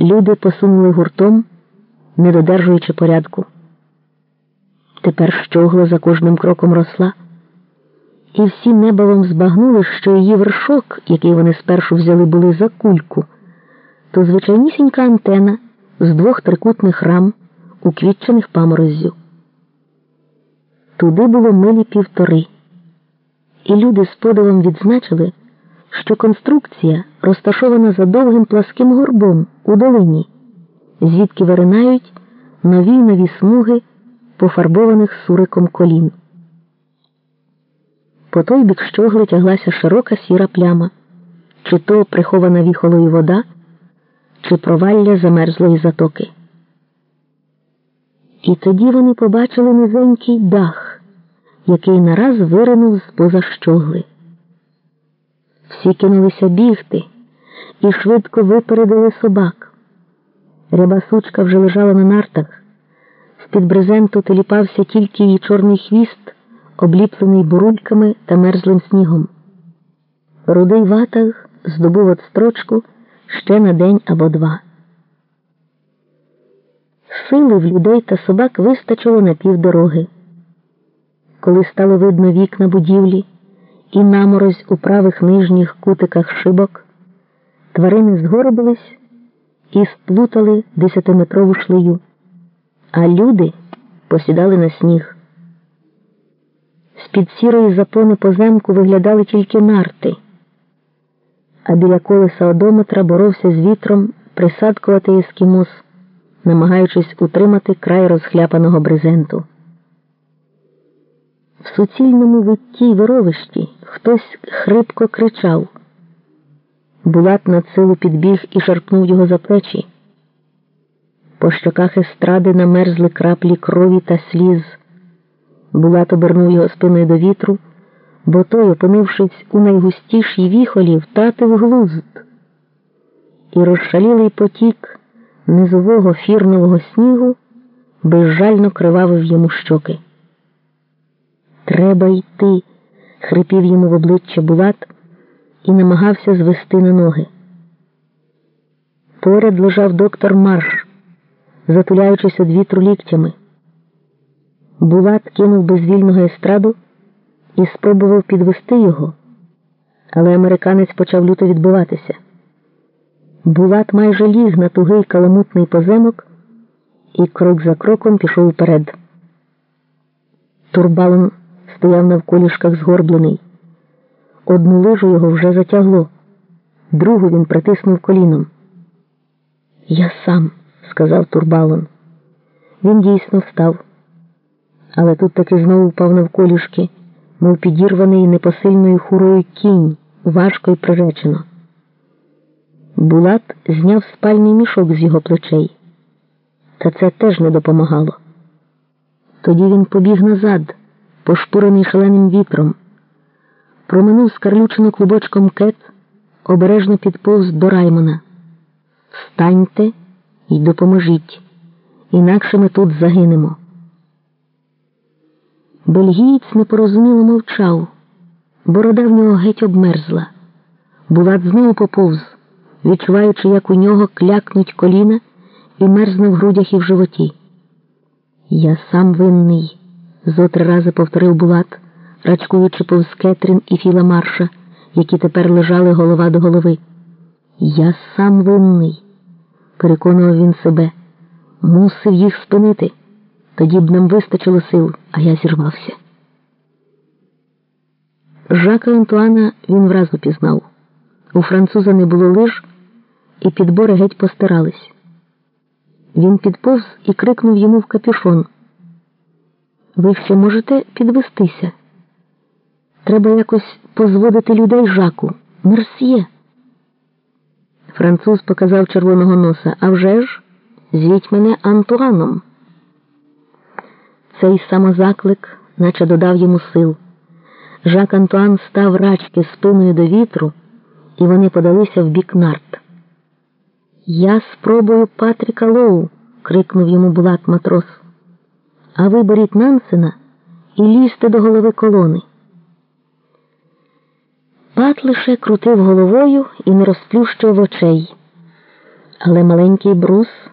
Люди посунули гуртом, не додержуючи порядку. Тепер щогла за кожним кроком росла, і всі небавом збагнули, що її вершок, який вони спершу взяли були за кульку, то звичайнісінька антена з двох трикутних рам, уквітчених памороззю. Туди було милі півтори, і люди з подивом відзначили, що конструкція розташована за довгим пласким горбом у долині, звідки виринають нові нові смуги пофарбованих суриком колін. По той бік щогли тяглася широка сіра пляма, чи то прихована віхолою вода, чи провалля замерзлої затоки. І тоді вони побачили низенький дах, який нараз виринув з поза щогли. Всі кинулися бігти і швидко випередили собак. Ряба сучка вже лежала на нартах, з під брезенту теліпався тільки її чорний хвіст, обліплений бурульками та мерзлим снігом. Рудий ватаг здобув отстрочку ще на день або два. Сили в людей та собак вистачило на півдороги. Коли стало видно вікна будівлі і наморозь у правих нижніх кутиках шибок, тварини згорбились і сплутали десятиметрову шлею, а люди посідали на сніг. З-під сірої запони поземку виглядали тільки нарти, а біля колеса одометра боровся з вітром присадкуватий ескімос, намагаючись утримати край розхляпаного брезенту. В суцільному витті й вировищі хтось хрипко кричав. Булат над силу підбіг і шарпнув його за плечі. По щоках естради намерзли краплі крові та сліз. Булат обернув його спиною до вітру, бо той, опинившись у найгустішій віхолі, втратив глузд. І розшалілий потік низового фірнового снігу безжально кривавив йому щоки. Треба йти, хрипів йому в обличчя Булат і намагався звести на ноги. Поряд лежав доктор Марш, затуляючись від вітру ліктями. Булат кинув безвільного естраду і спробував підвести його, але американець почав люто відбиватися. Булат майже ліг на тугий каламутний поземок і крок за кроком пішов вперед. Турбалон стояв навколішках згорблений. Одну лижу його вже затягло, другу він притиснув коліном. Я сам, сказав Турбалон. Він дійсно встав, але тут таки знову впав навколішки, мов підірваний непосильною хурою кінь, важко й приречено. Булат зняв спальний мішок з його плечей, та це теж не допомагало. Тоді він побіг назад пошпурений шаленим вітром, проминув скарлючену клубочком кет, обережно підповз до Раймона. Встаньте і допоможіть, інакше ми тут загинемо. Бельгієць непорозуміло мовчав, борода в нього геть обмерзла. Булат знову поповз, відчуваючи, як у нього клякнуть коліна і мерзне в грудях і в животі. Я сам винний зо три рази повторив Булат, рачкуючи повз Кетрін і Філа Марша, які тепер лежали голова до голови. Я сам винний, переконував він себе, мусив їх спинити. Тоді б нам вистачило сил, а я зірвався. Жака Антуана він враз упізнав. У француза не було лиж, і підбори геть постарались. Він підповз і крикнув йому в капюшон. Ви ще можете підвестися? Треба якось позводити людей жаку. Мерсьє. Француз показав червоного носа. Авжеж, звіть мене Антуаном. Цей самозаклик, наче додав йому сил. Жак Антуан став рачки спиною до вітру, і вони подалися в бік нарт. Я спробую Патріка Лоу. крикнув йому Булат матрос а ви беріть Нансена і лізьте до голови колони. Пат лише крутив головою і не розплющив очей. Але маленький брус